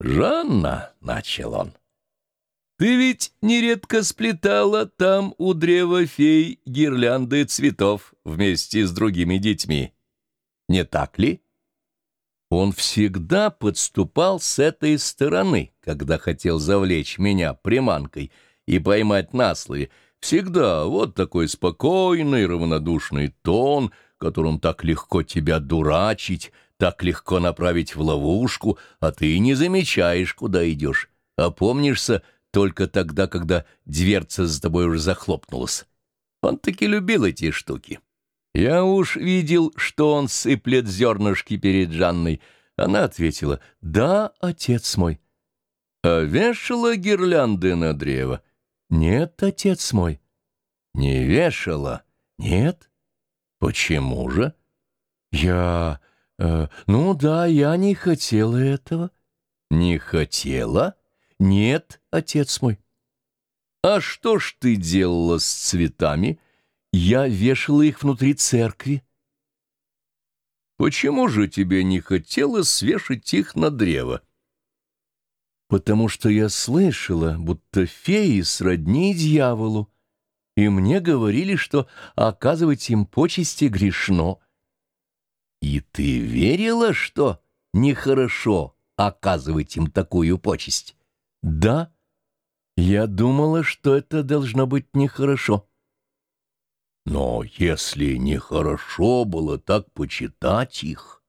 «Жанна», — начал он, — «ты ведь нередко сплетала там у древа фей гирлянды цветов вместе с другими детьми. Не так ли?» Он всегда подступал с этой стороны, когда хотел завлечь меня приманкой и поймать на слове. Всегда вот такой спокойный, равнодушный тон, которым так легко тебя дурачить, так легко направить в ловушку, а ты не замечаешь, куда идешь. Опомнишься только тогда, когда дверца за тобой уже захлопнулась. Он таки любил эти штуки. Я уж видел, что он сыплет зернышки перед Жанной. Она ответила, «Да, отец мой». А вешала гирлянды на древо? Нет, отец мой. Не вешала? Нет. Почему же? Я... Э, ну да, я не хотела этого. Не хотела? Нет, отец мой. А что ж ты делала с цветами? — я вешала их внутри церкви. Почему же тебе не хотелось свешать их на древо? Потому что я слышала, будто феи сродни дьяволу, и мне говорили, что оказывать им почести грешно. И ты верила, что нехорошо оказывать им такую почесть? Да, я думала, что это должно быть нехорошо. Но если нехорошо было так почитать их,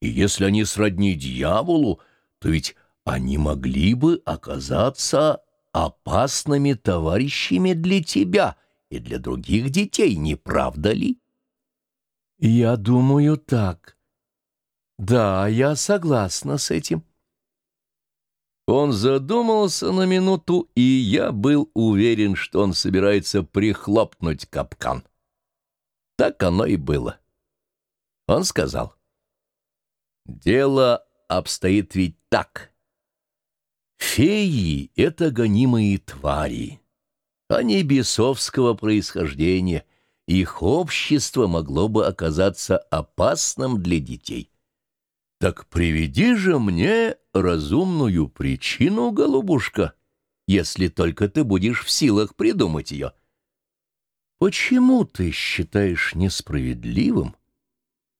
и если они сродни дьяволу, то ведь они могли бы оказаться опасными товарищами для тебя и для других детей, не правда ли? Я думаю так. Да, я согласна с этим. Он задумался на минуту, и я был уверен, что он собирается прихлопнуть капкан. Так оно и было. Он сказал, «Дело обстоит ведь так. Феи — это гонимые твари. Они бесовского происхождения. Их общество могло бы оказаться опасным для детей. Так приведи же мне разумную причину, голубушка, если только ты будешь в силах придумать ее. Почему ты считаешь несправедливым,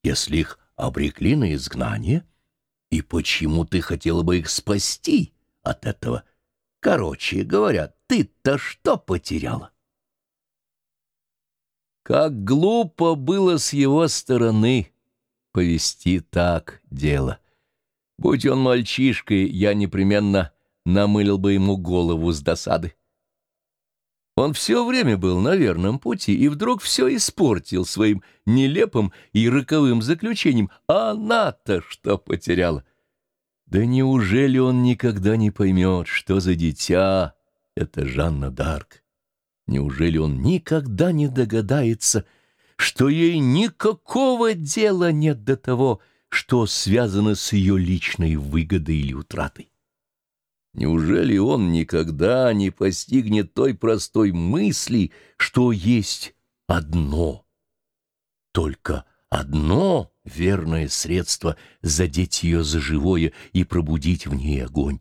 если их обрекли на изгнание, и почему ты хотела бы их спасти от этого? Короче говоря, ты-то что потеряла? Как глупо было с его стороны повести так дело. Будь он мальчишкой, я непременно намылил бы ему голову с досады. Он все время был на верном пути и вдруг все испортил своим нелепым и роковым заключением. А она-то что потеряла? Да неужели он никогда не поймет, что за дитя это Жанна Дарк? Неужели он никогда не догадается, что ей никакого дела нет до того, что связано с ее личной выгодой или утратой. Неужели он никогда не постигнет той простой мысли, что есть одно, только одно верное средство задеть ее за живое и пробудить в ней огонь?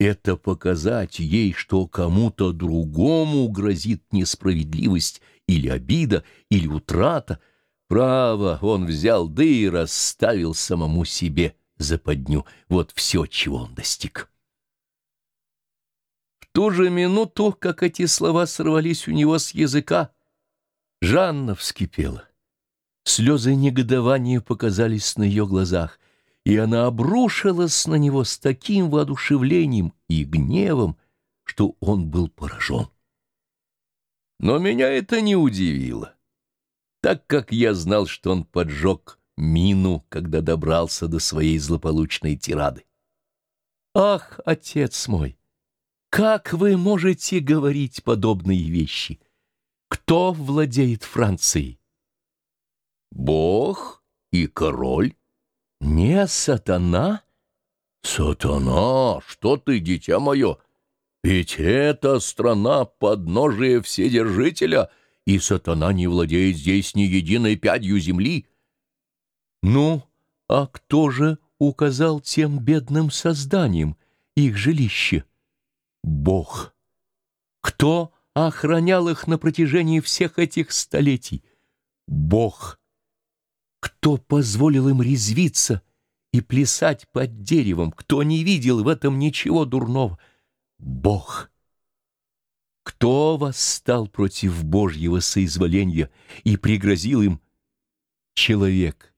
Это показать ей, что кому-то другому грозит несправедливость или обида, или утрата. Право, он взял, да и расставил самому себе западню. Вот все, чего он достиг. В ту же минуту, как эти слова сорвались у него с языка, Жанна вскипела. Слезы негодования показались на ее глазах, и она обрушилась на него с таким воодушевлением и гневом, что он был поражен. Но меня это не удивило, так как я знал, что он поджег мину, когда добрался до своей злополучной тирады. «Ах, отец мой, как вы можете говорить подобные вещи? Кто владеет Францией?» «Бог и король». «Не сатана?» «Сатана? Что ты, дитя мое?» Ведь это страна подножия Вседержителя, и сатана не владеет здесь ни единой пядью земли. Ну, а кто же указал тем бедным созданиям их жилище? Бог. Кто охранял их на протяжении всех этих столетий? Бог. Кто позволил им резвиться и плясать под деревом? Кто не видел в этом ничего дурного? Бог. Кто восстал против Божьего соизволения и пригрозил им? Человек.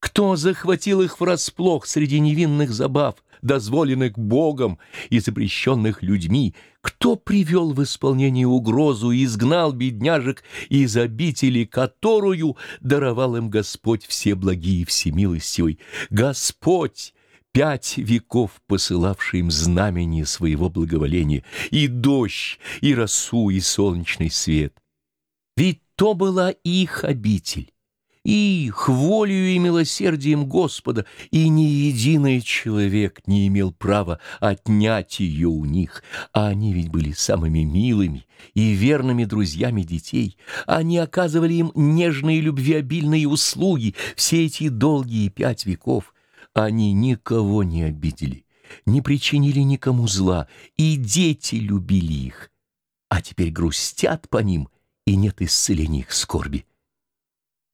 Кто захватил их врасплох среди невинных забав, дозволенных Богом и запрещенных людьми? Кто привел в исполнение угрозу и изгнал бедняжек из обители, которую даровал им Господь всеблагий и всемилостивый? Господь! пять веков посылавший им знамение своего благоволения, и дождь, и росу, и солнечный свет. Ведь то была их обитель, их волею и милосердием Господа, и ни единый человек не имел права отнять ее у них, а они ведь были самыми милыми и верными друзьями детей. Они оказывали им нежные любвеобильные услуги все эти долгие пять веков. Они никого не обидели, не причинили никому зла, и дети любили их, а теперь грустят по ним, и нет исцеления их скорби.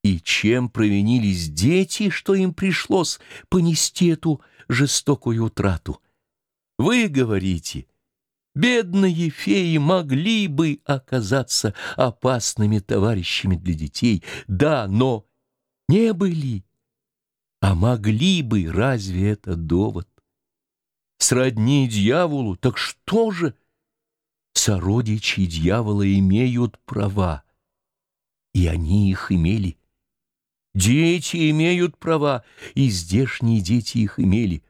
И чем провинились дети, что им пришлось понести эту жестокую утрату? Вы говорите, бедные феи могли бы оказаться опасными товарищами для детей, да, но не были. А могли бы, разве это довод? Сродни дьяволу, так что же? Сородичи дьявола имеют права, и они их имели. Дети имеют права, и здешние дети их имели.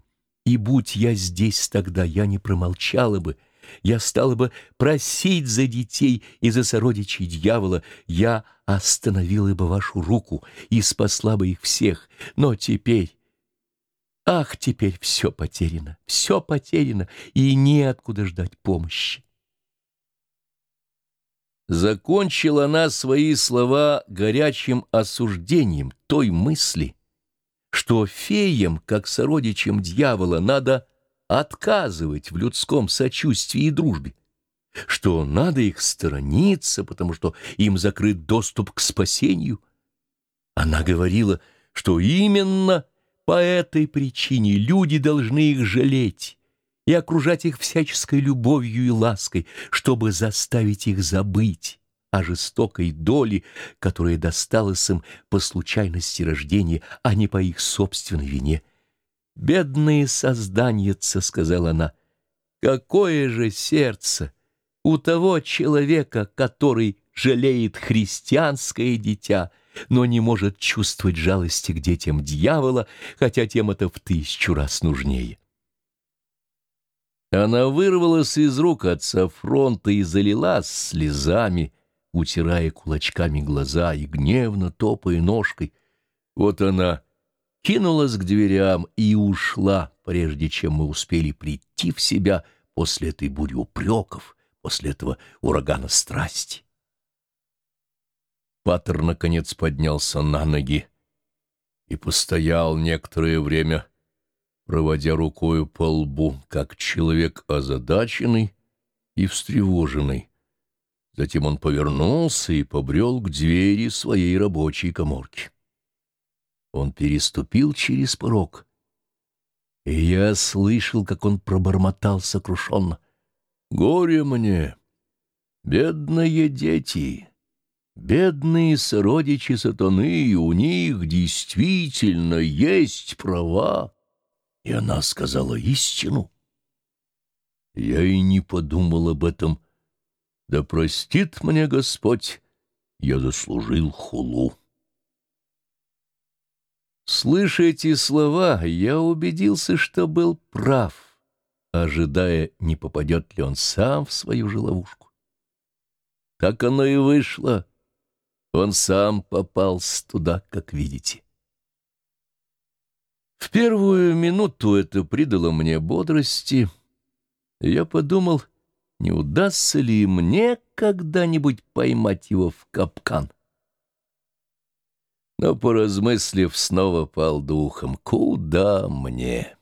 И будь я здесь тогда, я не промолчала бы, я стала бы просить за детей и за сородичей дьявола, я остановила бы вашу руку и спасла бы их всех. Но теперь... Ах, теперь все потеряно, все потеряно, и неоткуда ждать помощи. Закончила она свои слова горячим осуждением той мысли, что феям, как сородичам дьявола, надо отказывать в людском сочувствии и дружбе, что надо их сторониться, потому что им закрыт доступ к спасению. Она говорила, что именно по этой причине люди должны их жалеть, и окружать их всяческой любовью и лаской, чтобы заставить их забыть о жестокой доле, которая досталась им по случайности рождения, а не по их собственной вине. «Бедные созданьица», — сказала она, — «какое же сердце у того человека, который жалеет христианское дитя, но не может чувствовать жалости к детям дьявола, хотя тем это в тысячу раз нужнее». Она вырвалась из рук отца фронта и залилась слезами, утирая кулачками глаза и гневно топая ножкой. Вот она кинулась к дверям и ушла, прежде чем мы успели прийти в себя после этой бури упреков, после этого урагана страсти. Паттер, наконец, поднялся на ноги и постоял некоторое время, проводя рукою по лбу, как человек озадаченный и встревоженный. Затем он повернулся и побрел к двери своей рабочей коморки. Он переступил через порог, и я слышал, как он пробормотал сокрушенно. «Горе мне! Бедные дети!» Бедные сородичи сатаны, у них действительно есть права. И она сказала истину. Я и не подумал об этом. Да простит мне Господь, я заслужил хулу. Слыша эти слова, я убедился, что был прав, ожидая, не попадет ли он сам в свою же ловушку. Так оно и вышло. Он сам попал туда, как видите. Первую минуту это придало мне бодрости. Я подумал, не удастся ли мне когда-нибудь поймать его в капкан. но, поразмыслив, снова пал духом. Куда мне?